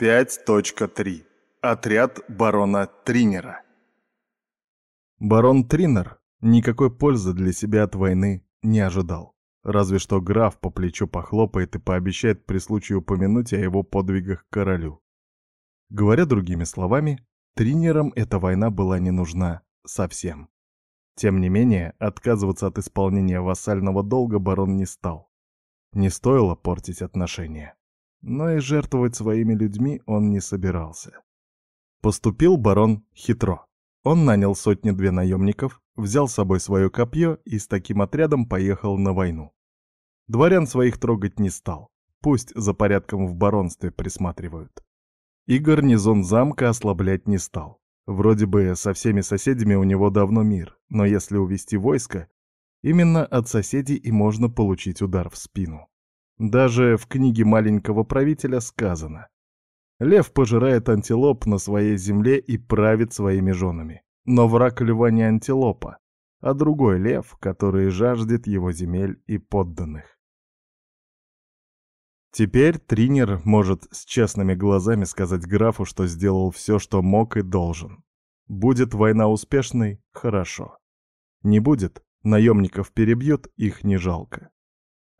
5.3. Отряд барона Тринера. Барон Тринер никакой пользы для себя от войны не ожидал. Разве что граф по плечу похлопает и пообещает при случае упомянуть о его подвигах королю. Говоря другими словами, Тринерам эта война была не нужна совсем. Тем не менее, отказываться от исполнения вассального долга барон не стал. Не стоило портить отношения но и жертвовать своими людьми он не собирался. Поступил барон хитро. Он нанял сотни-две наемников, взял с собой свое копье и с таким отрядом поехал на войну. Дворян своих трогать не стал, пусть за порядком в баронстве присматривают. И гарнизон замка ослаблять не стал. Вроде бы со всеми соседями у него давно мир, но если увести войско, именно от соседей и можно получить удар в спину. Даже в книге маленького правителя сказано. Лев пожирает антилоп на своей земле и правит своими женами. Но враг льва не антилопа, а другой лев, который жаждет его земель и подданных. Теперь Тринер может с честными глазами сказать графу, что сделал все, что мог и должен. Будет война успешной — хорошо. Не будет, наемников перебьют, их не жалко.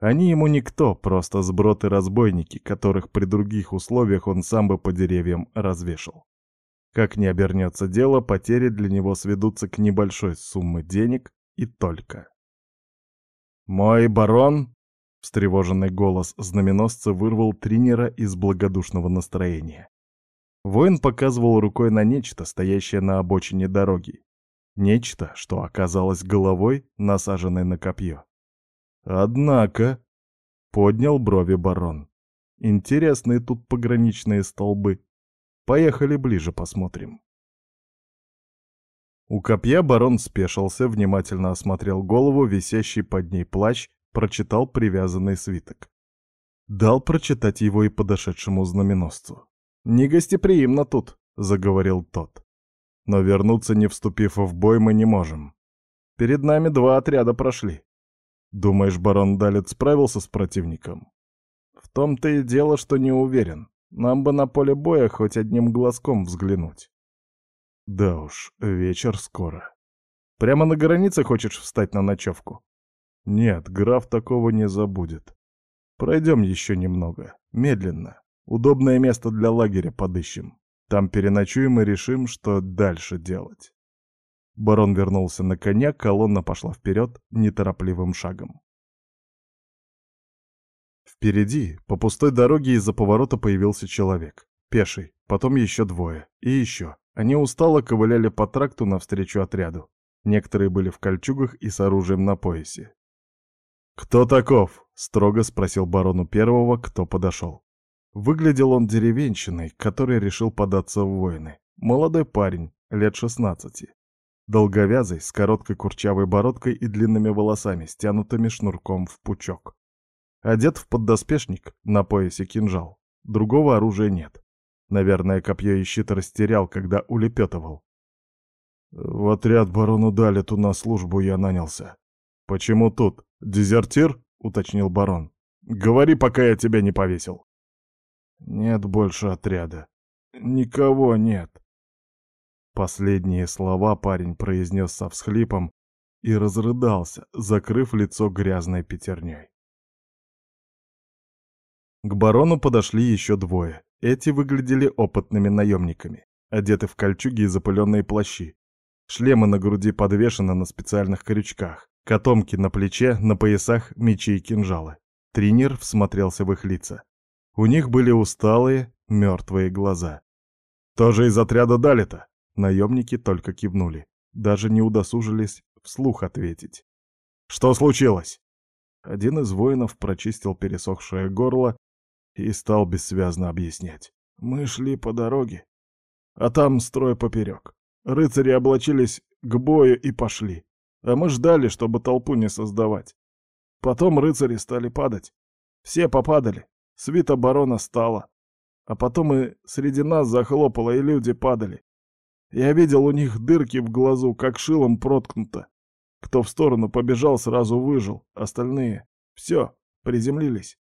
Они ему никто, просто сброд и разбойники, которых при других условиях он сам бы по деревьям развешал. Как ни обернется дело, потери для него сведутся к небольшой сумме денег и только. «Мой барон!» — встревоженный голос знаменосца вырвал тренера из благодушного настроения. Воин показывал рукой на нечто, стоящее на обочине дороги. Нечто, что оказалось головой, насаженной на копье. Однако, поднял брови барон. Интересные тут пограничные столбы. Поехали ближе посмотрим. У копья барон спешился, внимательно осмотрел голову, висящий под ней плащ, прочитал привязанный свиток. Дал прочитать его и подошедшему знаменосцу. «Негостеприимно тут», — заговорил тот. «Но вернуться, не вступив в бой, мы не можем. Перед нами два отряда прошли. Думаешь, барон Далет справился с противником? В том-то и дело, что не уверен. Нам бы на поле боя хоть одним глазком взглянуть. Да уж, вечер скоро. Прямо на границе хочешь встать на ночевку? Нет, граф такого не забудет. Пройдем еще немного, медленно. Удобное место для лагеря подыщем. Там переночуем и решим, что дальше делать. Барон вернулся на коня, колонна пошла вперед неторопливым шагом. Впереди, по пустой дороге из-за поворота появился человек. Пеший, потом еще двое. И еще. Они устало ковыляли по тракту навстречу отряду. Некоторые были в кольчугах и с оружием на поясе. «Кто таков?» — строго спросил барону первого, кто подошел. Выглядел он деревенщиной, который решил податься в воины. Молодой парень, лет шестнадцати. Долговязый, с короткой курчавой бородкой и длинными волосами, стянутыми шнурком в пучок. Одет в поддоспешник, на поясе кинжал. Другого оружия нет. Наверное, копье и щит растерял, когда улепетывал. В отряд барону Далиту на службу я нанялся. Почему тут? Дезертир? Уточнил барон. Говори, пока я тебя не повесил. Нет больше отряда. Никого нет. Последние слова парень произнес со всхлипом и разрыдался, закрыв лицо грязной пятерней. К барону подошли еще двое. Эти выглядели опытными наемниками, одеты в кольчуги и запыленные плащи. Шлемы на груди подвешены на специальных крючках, котомки на плече, на поясах мечи и кинжалы. Тринер всмотрелся в их лица. У них были усталые, мертвые глаза. «Тоже из отряда Далита?» Наемники только кивнули, даже не удосужились вслух ответить. «Что случилось?» Один из воинов прочистил пересохшее горло и стал бессвязно объяснять. «Мы шли по дороге, а там строй поперек. Рыцари облачились к бою и пошли, а мы ждали, чтобы толпу не создавать. Потом рыцари стали падать. Все попадали, свита барона стала. А потом и среди нас захлопало, и люди падали. Я видел у них дырки в глазу, как шилом проткнуто. Кто в сторону побежал, сразу выжил. Остальные... Все, приземлились.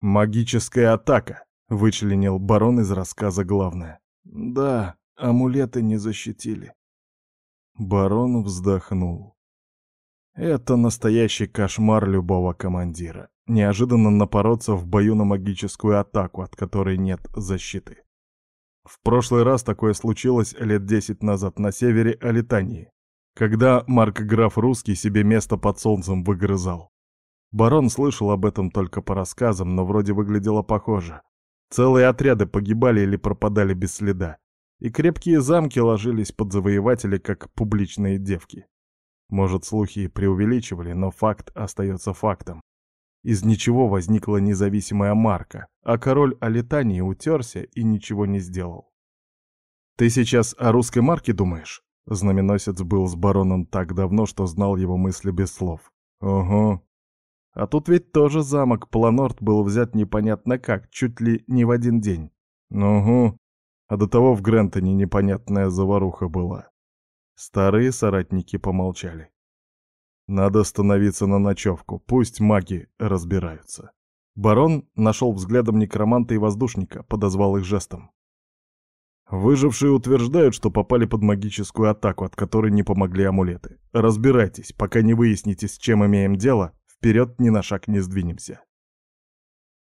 «Магическая атака», — вычленил барон из рассказа главное. «Да, амулеты не защитили». Барон вздохнул. Это настоящий кошмар любого командира. Неожиданно напороться в бою на магическую атаку, от которой нет защиты. В прошлый раз такое случилось лет десять назад на севере Алитании, когда Марк Граф Русский себе место под солнцем выгрызал. Барон слышал об этом только по рассказам, но вроде выглядело похоже. Целые отряды погибали или пропадали без следа, и крепкие замки ложились под завоевателей, как публичные девки. Может, слухи преувеличивали, но факт остается фактом. Из ничего возникла независимая марка, а король Алитании утерся и ничего не сделал. «Ты сейчас о русской марке думаешь?» Знаменосец был с бароном так давно, что знал его мысли без слов. «Ого. А тут ведь тоже замок Планорт был взят непонятно как, чуть ли не в один день. Угу. А до того в Грентоне непонятная заваруха была. Старые соратники помолчали. Надо становиться на ночевку, пусть маги разбираются. Барон нашел взглядом некроманта и воздушника, подозвал их жестом. Выжившие утверждают, что попали под магическую атаку, от которой не помогли амулеты. Разбирайтесь, пока не выясните, с чем имеем дело, вперед ни на шаг не сдвинемся.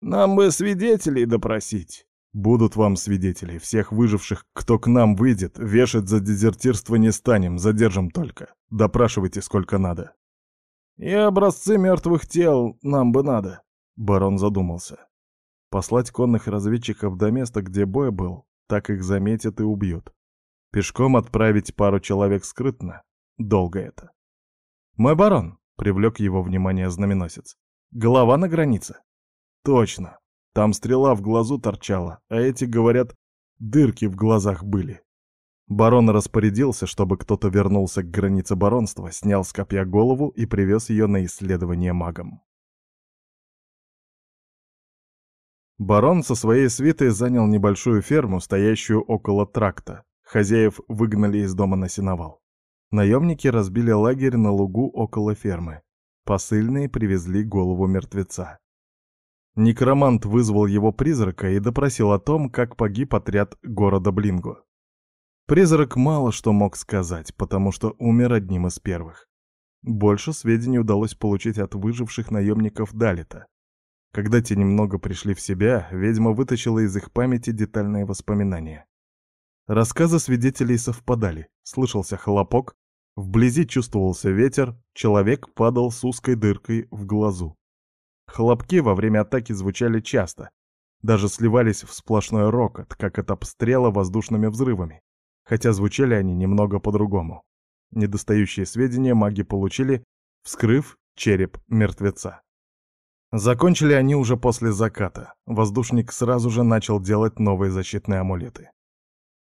Нам бы свидетелей допросить. Будут вам свидетели. Всех выживших, кто к нам выйдет, вешать за дезертирство не станем, задержим только. Допрашивайте сколько надо. И образцы мертвых тел нам бы надо. Барон задумался. Послать конных разведчиков до места, где бой был, так их заметят и убьют. Пешком отправить пару человек скрытно. Долго это. «Мой барон», — привлек его внимание знаменосец. «Голова на границе». «Точно. Там стрела в глазу торчала, а эти, говорят, дырки в глазах были. Барон распорядился, чтобы кто-то вернулся к границе баронства, снял с копья голову и привез ее на исследование магам. Барон со своей свитой занял небольшую ферму, стоящую около тракта. Хозяев выгнали из дома на сеновал. Наемники разбили лагерь на лугу около фермы. Посыльные привезли голову мертвеца. Некромант вызвал его призрака и допросил о том, как погиб отряд города Блингу. Призрак мало что мог сказать, потому что умер одним из первых. Больше сведений удалось получить от выживших наемников Далита. Когда те немного пришли в себя, ведьма вытащила из их памяти детальные воспоминания. Рассказы свидетелей совпадали. Слышался хлопок, вблизи чувствовался ветер, человек падал с узкой дыркой в глазу. Хлопки во время атаки звучали часто, даже сливались в сплошной рокот, как от обстрела воздушными взрывами, хотя звучали они немного по-другому. Недостающие сведения маги получили, вскрыв череп мертвеца. Закончили они уже после заката. Воздушник сразу же начал делать новые защитные амулеты.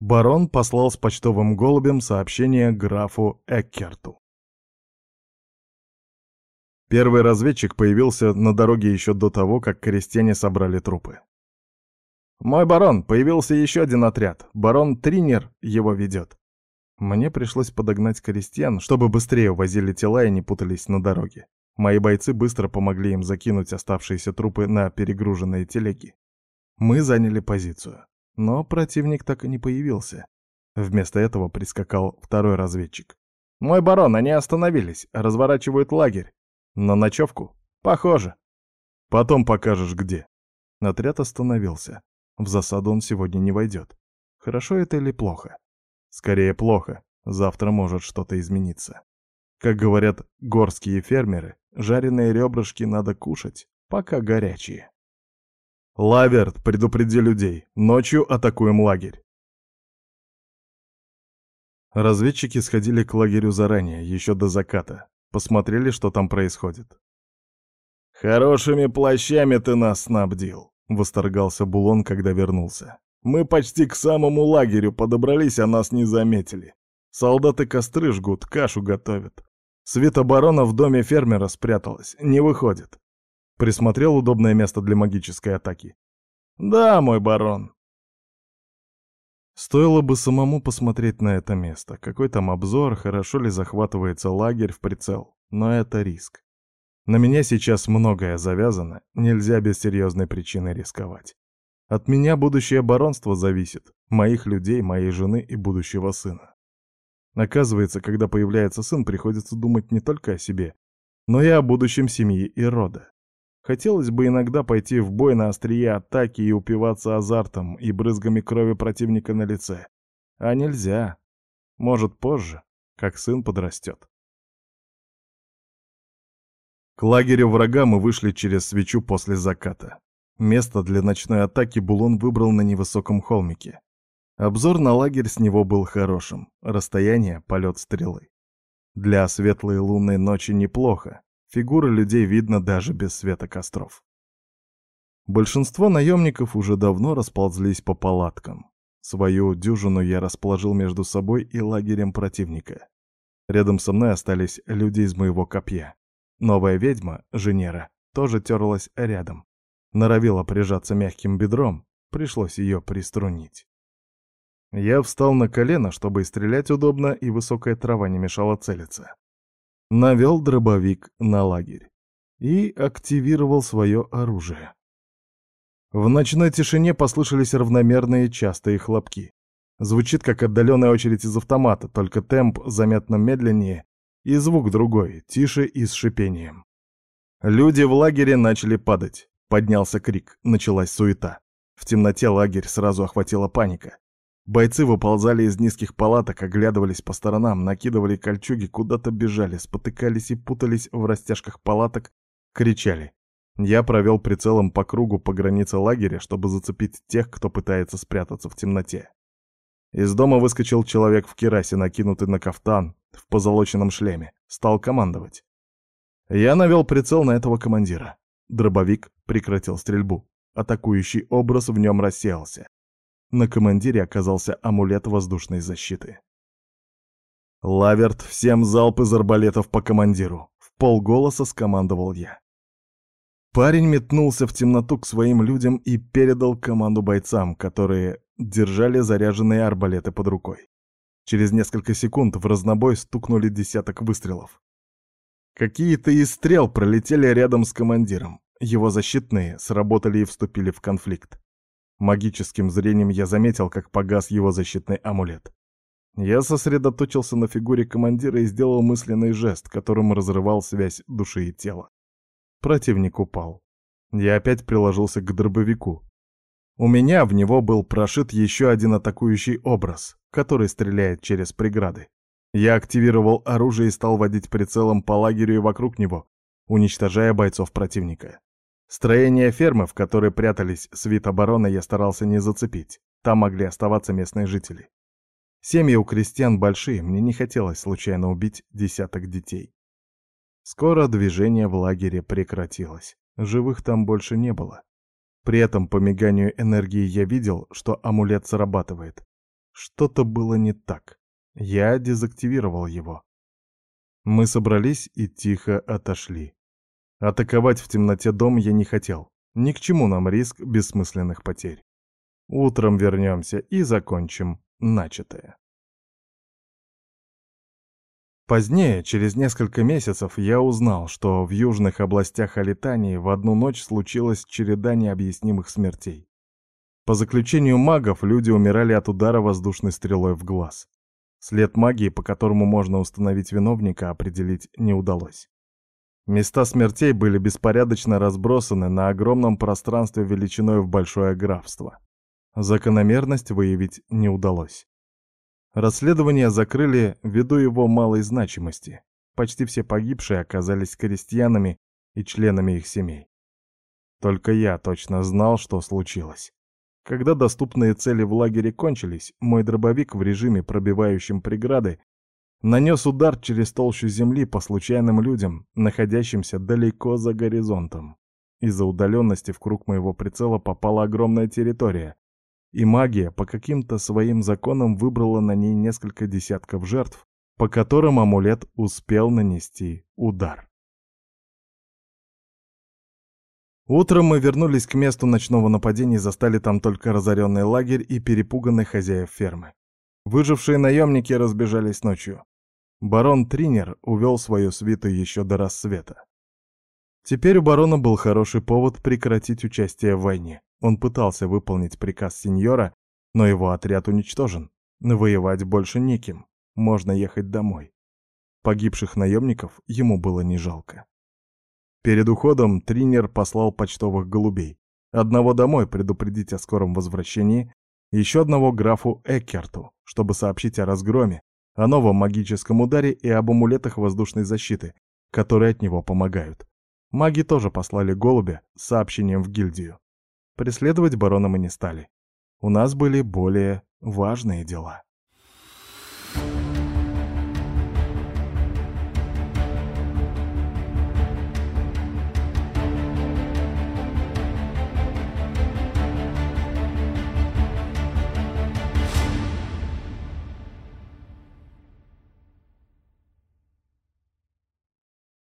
Барон послал с почтовым голубем сообщение графу Эккерту. Первый разведчик появился на дороге еще до того, как крестьяне собрали трупы. «Мой барон, появился еще один отряд. Барон Тринер его ведет». Мне пришлось подогнать крестьян, чтобы быстрее увозили тела и не путались на дороге. Мои бойцы быстро помогли им закинуть оставшиеся трупы на перегруженные телеги. Мы заняли позицию. Но противник так и не появился. Вместо этого прискакал второй разведчик. «Мой барон, они остановились, разворачивают лагерь. На ночевку? Похоже. Потом покажешь, где. Отряд остановился. В засаду он сегодня не войдет. Хорошо это или плохо? Скорее плохо. Завтра может что-то измениться. Как говорят горские фермеры, жареные ребрышки надо кушать, пока горячие. Лаверт, предупреди людей. Ночью атакуем лагерь. Разведчики сходили к лагерю заранее, еще до заката. Посмотрели, что там происходит. «Хорошими плащами ты нас снабдил», — восторгался Булон, когда вернулся. «Мы почти к самому лагерю подобрались, а нас не заметили. Солдаты костры жгут, кашу готовят. Светоборона в доме фермера спряталась, не выходит. Присмотрел удобное место для магической атаки. «Да, мой барон», Стоило бы самому посмотреть на это место. Какой там обзор, хорошо ли захватывается лагерь в прицел. Но это риск. На меня сейчас многое завязано, нельзя без серьезной причины рисковать. От меня будущее баронство зависит, моих людей, моей жены и будущего сына. Оказывается, когда появляется сын, приходится думать не только о себе, но и о будущем семьи и рода. Хотелось бы иногда пойти в бой на острие атаки и упиваться азартом и брызгами крови противника на лице. А нельзя. Может, позже, как сын подрастет. К лагерю врага мы вышли через свечу после заката. Место для ночной атаки Булон выбрал на невысоком холмике. Обзор на лагерь с него был хорошим, расстояние — полет стрелы. Для светлой лунной ночи неплохо, фигуры людей видно даже без света костров. Большинство наемников уже давно расползлись по палаткам. Свою дюжину я расположил между собой и лагерем противника. Рядом со мной остались люди из моего копья. Новая ведьма, Женера, тоже терлась рядом. Норовила прижаться мягким бедром, пришлось ее приструнить. Я встал на колено, чтобы стрелять удобно, и высокая трава не мешала целиться. Навел дробовик на лагерь и активировал свое оружие. В ночной тишине послышались равномерные частые хлопки. Звучит как отдаленная очередь из автомата, только темп заметно медленнее и звук другой, тише и с шипением. Люди в лагере начали падать. Поднялся крик, началась суета. В темноте лагерь сразу охватила паника. Бойцы выползали из низких палаток, оглядывались по сторонам, накидывали кольчуги, куда-то бежали, спотыкались и путались в растяжках палаток, кричали. Я провел прицелом по кругу по границе лагеря, чтобы зацепить тех, кто пытается спрятаться в темноте. Из дома выскочил человек в керасе, накинутый на кафтан, в позолоченном шлеме. Стал командовать. Я навел прицел на этого командира. Дробовик прекратил стрельбу. Атакующий образ в нем рассеялся. На командире оказался амулет воздушной защиты. «Лаверт, всем залп из арбалетов по командиру!» В полголоса скомандовал я. Парень метнулся в темноту к своим людям и передал команду бойцам, которые держали заряженные арбалеты под рукой. Через несколько секунд в разнобой стукнули десяток выстрелов. Какие-то из стрел пролетели рядом с командиром. Его защитные сработали и вступили в конфликт. Магическим зрением я заметил, как погас его защитный амулет. Я сосредоточился на фигуре командира и сделал мысленный жест, которым разрывал связь души и тела. Противник упал. Я опять приложился к дробовику. У меня в него был прошит еще один атакующий образ, который стреляет через преграды. Я активировал оружие и стал водить прицелом по лагерю и вокруг него, уничтожая бойцов противника. Строение фермы, в которой прятались свит обороны, я старался не зацепить. Там могли оставаться местные жители. Семьи у крестьян большие, мне не хотелось случайно убить десяток детей. Скоро движение в лагере прекратилось. Живых там больше не было. При этом по миганию энергии я видел, что амулет срабатывает. Что-то было не так. Я дезактивировал его. Мы собрались и тихо отошли. Атаковать в темноте дом я не хотел. Ни к чему нам риск бессмысленных потерь. Утром вернемся и закончим начатое. Позднее, через несколько месяцев, я узнал, что в южных областях Алитании в одну ночь случилась череда необъяснимых смертей. По заключению магов, люди умирали от удара воздушной стрелой в глаз. След магии, по которому можно установить виновника, определить не удалось. Места смертей были беспорядочно разбросаны на огромном пространстве величиной в большое графство. Закономерность выявить не удалось. Расследование закрыли ввиду его малой значимости. Почти все погибшие оказались крестьянами и членами их семей. Только я точно знал, что случилось. Когда доступные цели в лагере кончились, мой дробовик в режиме, пробивающем преграды, нанес удар через толщу земли по случайным людям, находящимся далеко за горизонтом. Из-за удаленности в круг моего прицела попала огромная территория, и магия по каким-то своим законам выбрала на ней несколько десятков жертв, по которым амулет успел нанести удар. Утром мы вернулись к месту ночного нападения и застали там только разоренный лагерь и перепуганных хозяев фермы. Выжившие наемники разбежались ночью. Барон Тринер увел свою свиту еще до рассвета. Теперь у барона был хороший повод прекратить участие в войне. Он пытался выполнить приказ сеньора, но его отряд уничтожен. Воевать больше неким. Можно ехать домой. Погибших наемников ему было не жалко. Перед уходом Тринер послал почтовых голубей. Одного домой предупредить о скором возвращении, еще одного графу Эккерту, чтобы сообщить о разгроме, о новом магическом ударе и об амулетах воздушной защиты, которые от него помогают. Маги тоже послали голубя с сообщением в гильдию. Преследовать барона мы не стали. У нас были более важные дела.